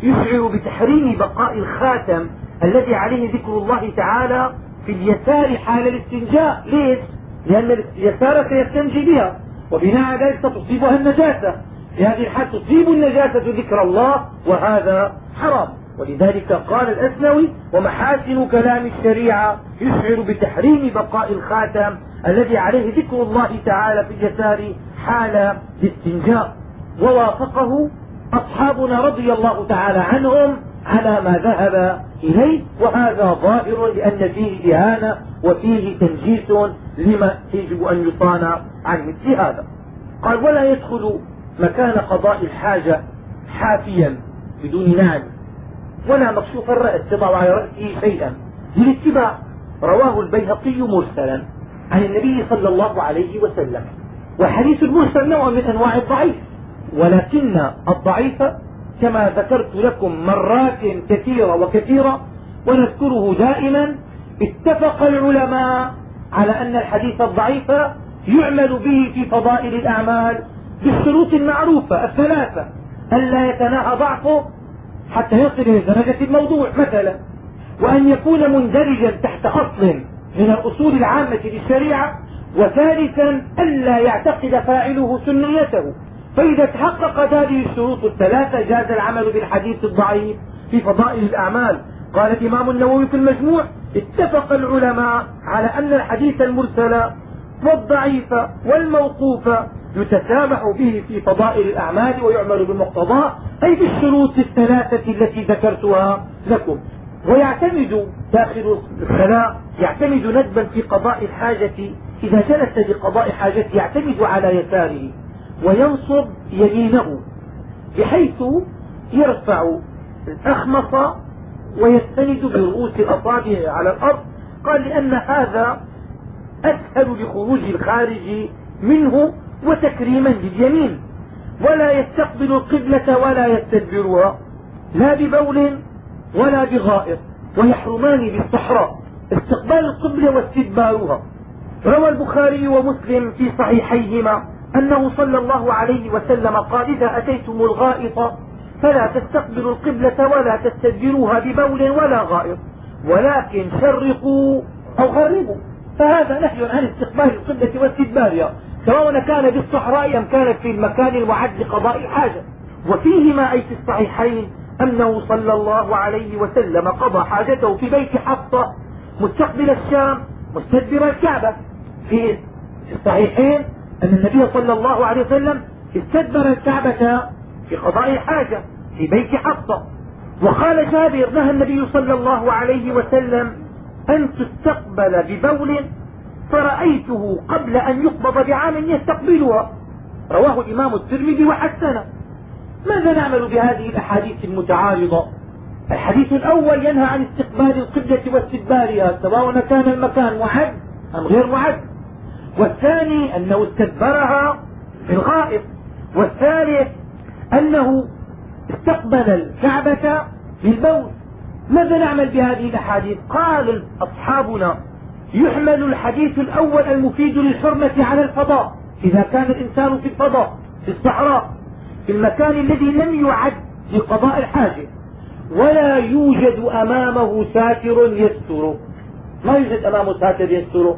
يشعر بتحريم بقاء الخاتم الذي عليه ذكر الله تعالى في اليسار حال الاستنجاء. ليش؟ لأن اليسار سيستنجي بها وبناء على ذلك ستصيبها النجاسة. في هذه الحال تصيب النجاسة ذكر الله وهذا حرام. ولذلك قال الأسنوي ومحاسن كلام الشريعة يشعر بتحريم بقاء الخاتم الذي عليه ذكر الله تعالى في اليسار حال الاستنجاء ووافقه أصحابنا رضي الله تعالى عنهم على ما ذهب إليه وهذا ظاهر لأن فيه إهانة وفيه تنجيس لما يجب أن يصان عن مثل هذا قال ولا يدخل مكان قضاء الحاجة حافيا بدون نعل ولا مكشوف الرأس تضع على رأسه شيئا. للاتباع رواه البيهقي مرسلا عن النبي صلى الله عليه وسلم وحديث المرسل نوع من أنواع الضعيف ولكن الضعيف كما ذكرت لكم مرات كثيرة وكثيرة ونذكره دائما اتفق العلماء على أن الحديث الضعيف يعمل به في فضائل الأعمال بالشروط المعروفة الثلاثة ألا يتناهى ضعفه حتى يصل إلى درجة الموضوع مثلا وأن يكون مندرجا تحت أصل من الأصول العامة للشريعة وثالثا ألا يعتقد فاعله سنيته. فإذا تحققت هذه الشروط الثلاثة جاز العمل بالحديث الضعيف في فضائل الأعمال. قال الإمام النووي في المجموع اتفق العلماء على أن الحديث المرسل والضعيف والموقوف يتسامح به في فضائل الأعمال ويعمل بمقتضاه أي بالشروط الثلاثة التي ذكرتها لكم. ويعتمد داخل الخلاء يعتمد ندبا في قضاء الحاجة إذا جلس لقضاء حاجته يعتمد على يساره. وينصب يمينه بحيث يرفع الأخمص ويستند برؤوس الأصابع على الأرض. قال لأن هذا أسهل لخروج الخارج منه وتكريما لليمين. ولا يستقبل القبلة ولا يستدبرها لا ببول ولا بغائط ويحرمان بالصحراء. استقبال القبلة واستدبارها. روى البخاري ومسلم في صحيحيهما أنه صلى الله عليه وسلم قال إذا أتيتم الغائط فلا تستقبلوا القبلة ولا تستدبروها ببول ولا غائط ولكن شرقوا أو غربوا فهذا نهي عن استقبال القبلة واستدبارها سواء كان بالصحراء أم كانت في المكان المعد لقضاء الحاجة وفيهما أي في الصحيحين أنه صلى الله عليه وسلم قضى حاجته في بيت حفصة مستقبل الشام مستدبر الكعبة. في الصحيحين أن النبي صلى الله عليه وسلم استدبر الكعبة في قضاء الحاجة في بيت حفصة. وقال جابر نهى النبي صلى الله عليه وسلم أن تستقبل ببول فرأيته قبل أن يقبض بعام يستقبلها. رواه الإمام الترمذي وحسنه. ماذا نعمل بهذه الأحاديث المتعارضة؟ الحديث الأول ينهى عن استقبال القبلة واستدبارها سواء كان المكان معد أم غير معد والثاني أنه استدبرها في الغائط والثالث أنه استقبل الكعبة بالبول ماذا نعمل بهذه الأحاديث؟ قال أصحابنا يحمل الحديث الأول المفيد للحرمة على الفضاء. إذا كان الإنسان في الفضاء في الصحراء في المكان الذي لم يعد لقضاء الحاجة ولا يوجد أمامه ساتر يستره ما يوجد أمامه ساتر يستره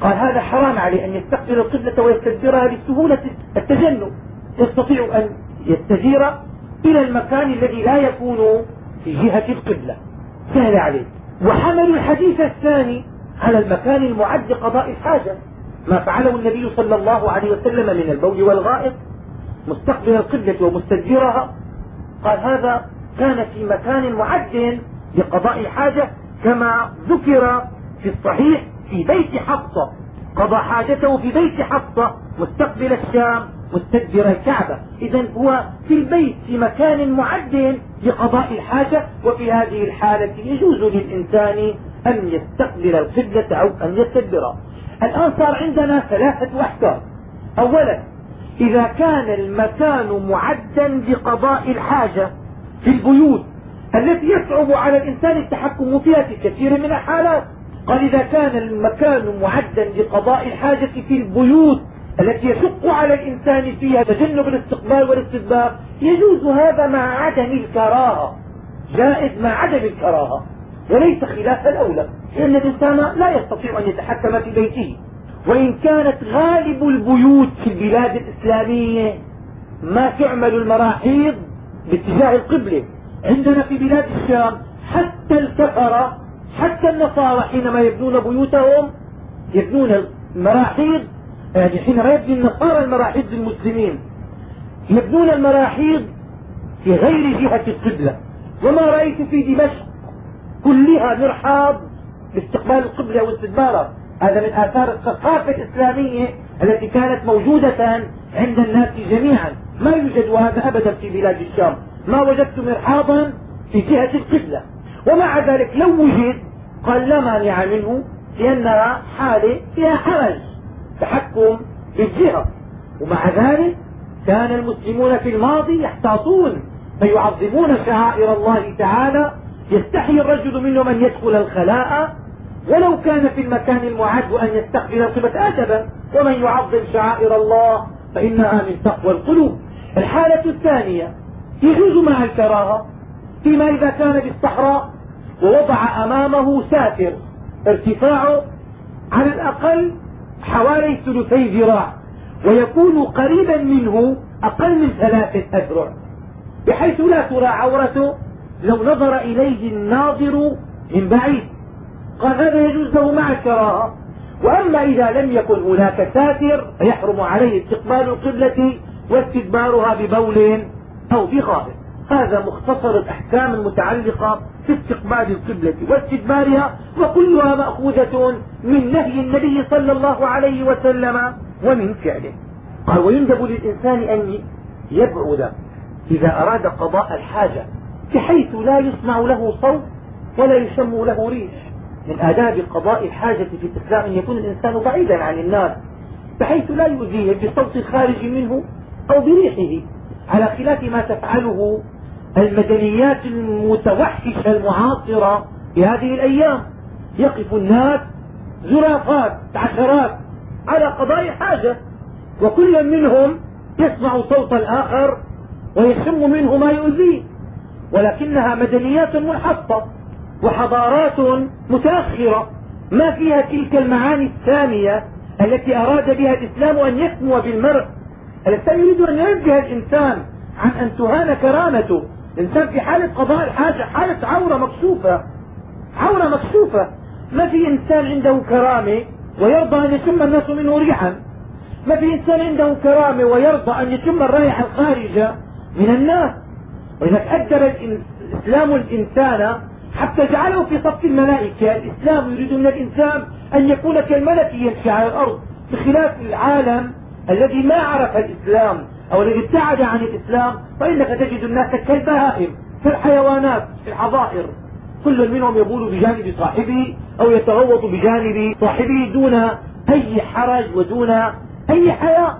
قال هذا حرام عليه أن يستقبل القبلة ويستدبرها لسهولة التجنب. يستطيع أن يستجير إلى المكان الذي لا يكون في جهة القبلة. سهل عليه. وحملوا الحديث الثاني على المكان المعد لقضاء الحاجة. ما فعله النبي صلى الله عليه وسلم من البول والغائط. مستقبل القبلة ومستدبرها. قال هذا كان في مكان معد لقضاء الحاجة كما ذكر في الصحيح في بيت حفصة قضى حاجته في بيت حفصة مستقبل الشام مستدبر الكعبة. إذا هو في البيت في مكان معد لقضاء الحاجة وفي هذه الحالة يجوز للإنسان أن يستقبل القبلة أو أن يستدبرها الآن صار عندنا ثلاثة أحكام. أولا إذا كان المكان معدا لقضاء الحاجة في البيوت التي يصعب على الإنسان التحكم فيها في كثير من الحالات. قال إذا كان المكان معدا لقضاء الحاجة في البيوت التي يشق على الإنسان فيها تجنب الاستقبال والاستدبار يجوز هذا مع عدم الكراهة. جائز مع عدم الكراهة. وليس خلاف الأولى. لأن الإنسان لا يستطيع أن يتحكم في بيته. وإن كانت غالب البيوت في البلاد الإسلامية ما تعمل المراحيض باتجاه القبلة. عندنا في بلاد الشام حتى الكفرة حتى النصارى حينما يبنون بيوتهم يبنون المراحيض يعني حينما يبني النصارى المراحيض للمسلمين يبنون المراحيض في غير جهة القبلة. وما رأيت في دمشق كلها مرحاض باستقبال القبلة واستدبارها. هذا من آثار الثقافة الإسلامية التي كانت موجودة عند الناس جميعا. ما يوجد هذا أبدا في بلاد الشام. ما وجدت مرحاضا في جهة القبلة. ومع ذلك لو وجد قال لا مانع منه لأنها حالة فيها حرج تحكم بالجهة. ومع ذلك كان المسلمون في الماضي يحتاطون فيعظمون شعائر الله تعالى يستحي الرجل منهم أن يدخل الخلاء. ولو كان في المكان المعد أن يستقبل القبلة أدبا ومن يعظم شعائر الله فإنها من تقوى القلوب. الحالة الثانية يجوز مع الكراهة فيما إذا كان بالصحراء ووضع أمامه ساتر ارتفاعه على الأقل حوالي ثلثي ذراع ويكون قريبا منه أقل من ثلاثة أذرع بحيث لا ترى عورته لو نظر إليه الناظر من بعيد. قال هذا يجوز له مع الكراهة. وأما إذا لم يكن هناك ساتر فيحرم عليه استقبال القبلة واستدبارها ببول أو بغائط هذا مختصر الأحكام المتعلقة في استقبال القبلة واستدبارها وكلها مأخوذة من نهي النبي صلى الله عليه وسلم ومن فعله. قال ويندب للإنسان أن يبعد إذا أراد قضاء الحاجة بحيث لا يسمع له صوت ولا يشم له ريح. من آداب قضاء الحاجة في الإسلام أن يكون الإنسان بعيدا عن الناس بحيث لا يؤذيه بالصوت الخارج منه أو بريحه على خلاف ما تفعله المدنيات المتوحشة المعاصرة في هذه الأيام. يقف الناس زرافات عشرات على قضاء حاجة وكل منهم يسمع صوت الآخر ويشم منه ما يؤذيه. ولكنها مدنيات منحطة وحضارات متأخرة. ما فيها تلك المعاني السامية التي أراد بها الإسلام أن يسمو بالمرء. الإسلام يريد أن ينزه الإنسان عن أن تهان كرامته الإنسان في حالة قضاء الحاجة حالة عورة مكشوفة عورة مكشوفة. ما في إنسان عنده كرامة ويرضى أن يشم الناس منه ريحا. ما في إنسان عنده كرامة ويرضى أن يشم الرائحة الخارجة من الناس. وإذا أدب الإسلام الإنسان حتى جعله في صف الملائكة الإسلام يريد من الإنسان أن يكون كالملك يمشي على الأرض بخلاف العالم الذي ما عرف الإسلام. أو الذي ابتعد عن الإسلام فإنك تجد الناس كالبهائم كالحيوانات في الحظائر. كل منهم يبول بجانب صاحبه أو يتغوط بجانب صاحبه دون أي حرج ودون أي حياء.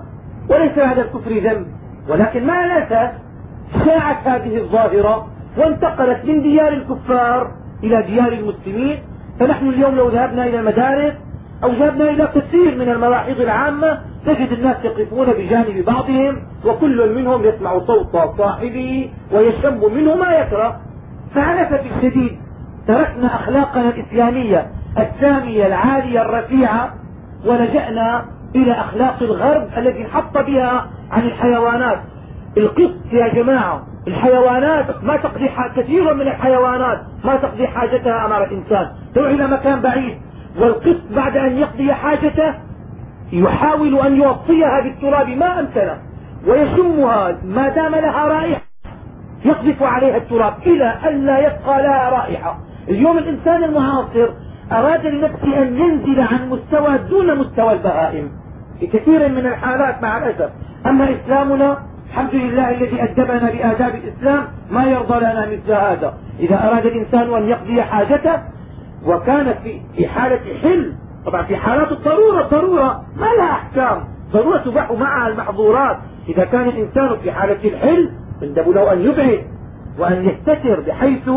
وليس هذا الكفر ذنب ولكن مع الأسف شاعت هذه الظاهرة وانتقلت من ديار الكفار إلى ديار المسلمين. فنحن اليوم لو ذهبنا إلى المدارس أو ذهبنا إلى كثير من الملاحظ العامة تجد الناس يقفون بجانب بعضهم وكل منهم يسمع صوت صاحبه ويشم منه ما يكره فعلى الاسف الشديد تركنا أخلاقنا الإسلامية السامية العالية الرفيعة ولجأنا إلى أخلاق الغرب التي حط بها عن الحيوانات. القط يا جماعة الحيوانات ما تقضي كثير من الحيوانات ما تقضي حاجتها أمام الإنسان. تروح إلى مكان بعيد والقط بعد أن يقضي حاجته يحاول أن يوصيها بالتراب ما أمكنه ويشمها ما دام لها رائحة يقذف عليها التراب إلى أن لا يبقى لها رائحة. اليوم الإنسان المعاصر أراد لنفسه أن ينزل عن مستوى دون مستوى البهائم. في كثير من الحالات مع الأسف. أما إسلامنا الحمد لله الذي أدبنا بآداب الإسلام ما يرضى لنا مثل هذا. إذا أراد الإنسان أن يقضي حاجته وكانت في حالة حل. طبعا في حالات الضرورة ضرورة ما لها أحكام. ضرورة تباح معها المحظورات. إذا كان الإنسان في حالة الحل يندب له أن يبعد وأن يستتر بحيث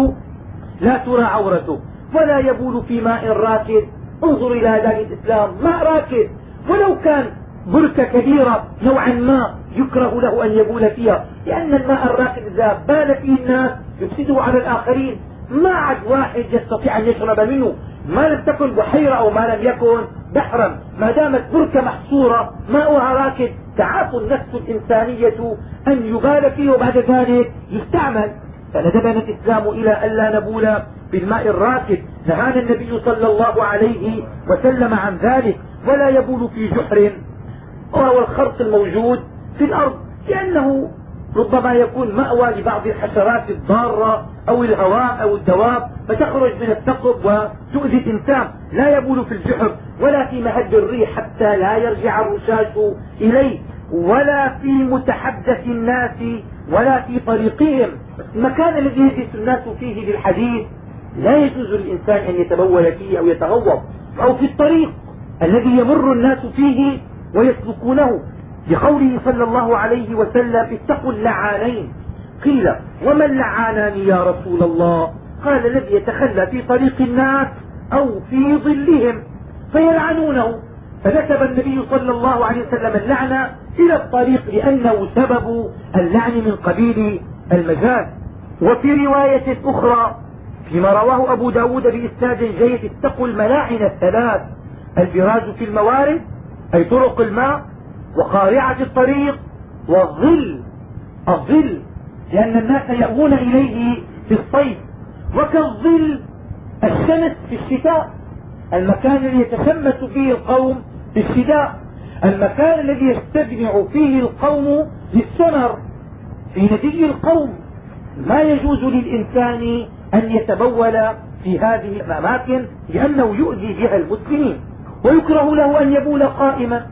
لا ترى عورته. ولا يبول في ماء راكد. انظر إلى هذا الإسلام ماء راكد. ولو كان بركة كبيرة نوعا ما يكره له أن يبول فيها. لأن الماء الراكد إذا بال فيه الناس يفسده على الآخرين. ما عاد واحد يستطيع أن يشرب منه. ما لم تكن بحيرة أو ما لم يكن بحرا. ما دامت بركة محصورة ماؤها راكد. تعاف النفس الإنسانية أن يبال فيه وبعد ذلك يستعمل. فندبنا الإسلام إلى ألا نبول بالماء الراكد. نهانا النبي صلى الله عليه وسلم عن ذلك. ولا يبول في جحر. وهو الخرق الموجود في الأرض. لأنه ربما يكون مأوى لبعض الحشرات الضارة أو الهواء أو الدواب فتخرج من الثقب وتؤذي الإنسان. لا يبول في الجحر ولا في مهد الريح حتى لا يرجع الرشاش إليه ولا في متحدث الناس ولا في طريقهم. المكان الذي يجلس الناس فيه بالحديث لا يجوز للإنسان أن يتبول فيه أو يتغوط أو في الطريق الذي يمر الناس فيه ويسلكونه. بقوله صلى الله عليه وسلم اتقوا اللعانين. قيل وما اللعانان يا رسول الله؟ قال الذي يتخلى في طريق الناس أو في ظلهم فيلعنونه. فنسب النبي صلى الله عليه وسلم اللعنة إلى الطريق لأنه سبب اللعن من قبيل المجال وفي رواية أخرى فيما رواه أبو داود بإسناد جيد اتقوا الملاعن الثلاث. البراز في الموارد أي طرق الماء وقارعة الطريق والظل الظل لأن الناس يأوون إليه في الصيف. وكالظل الشمس في الشتاء المكان الذي يتشمس فيه القوم في الشتاء. المكان الذي يستجمع فيه القوم للسمر. في ندي القوم ما يجوز للإنسان أن يتبول في هذه الأماكن لأنه يؤذي بها المسلمين. ويكره له أن يبول قائما.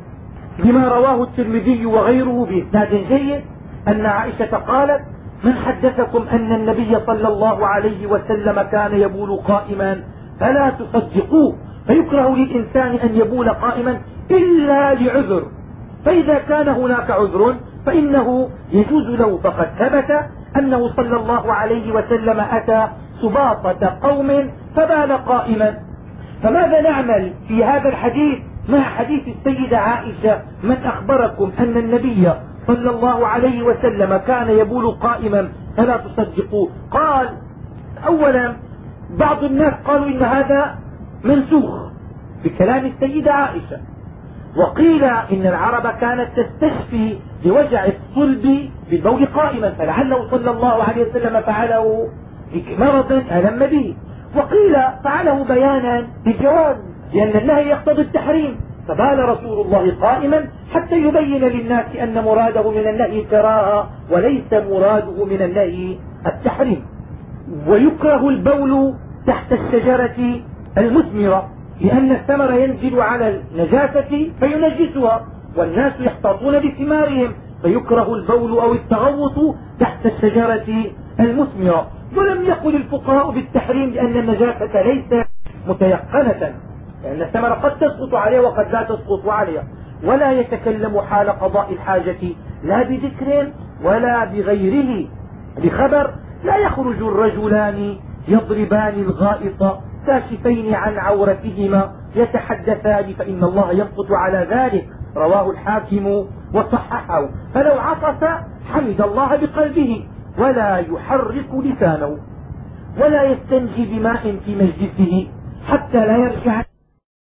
لما رواه الترمذي وغيره بإسناد جيد أن عائشة قالت من حدثكم أن النبي صلى الله عليه وسلم كان يبول قائما؟ فلا تصدقوه. فيكره للإنسان أن يبول قائما إلا لعذر. فإذا كان هناك عذر فإنه يجوز له فقد ثبت أنه صلى الله عليه وسلم أتى سباطة قوم فبال قائما. فماذا نعمل في هذا الحديث؟ مع حديث السيدة عائشة من أخبركم أن النبي صلى الله عليه وسلم كان يبول قائما فلا تصدقوه قال أولا بعض الناس قالوا إن هذا منسوخ بكلام السيدة عائشة. وقيل إن العرب كانت تستشفي بوجع الصلب بالبول قائما فلعله صلى الله عليه وسلم فعله مرض ألم به. وقيل فعله بيانا بالجواز لأن النهي يقتضي التحريم. فبال رسول الله قائما حتى يبين للناس أن مراده من النهي كراهه وليس مراده من النهي التحريم. ويكره البول تحت الشجرة المثمرة لأن الثمر ينزل على النجاسة فينجسها والناس يحتاطون بثمارهم فيكره البول أو التغوط تحت الشجرة المثمرة. ولم يقل الفقهاء بالتحريم لأن النجاسة ليست متيقنة. لأن الثمرة قد تسقط عليه وقد لا تسقط عليه ولا يتكلم حال قضاء الحاجة لا بذكر ولا بغيره. بخبر لا يخرج الرجلان يضربان الغائط كاشفين عن عورتهما يتحدثان فإن الله ينقط على ذلك. رواه الحاكم وصححه. فلو عطس حمد الله بقلبه. ولا يحرك لسانه. ولا يستنجي بماء في مجلسه حتى لا يرجع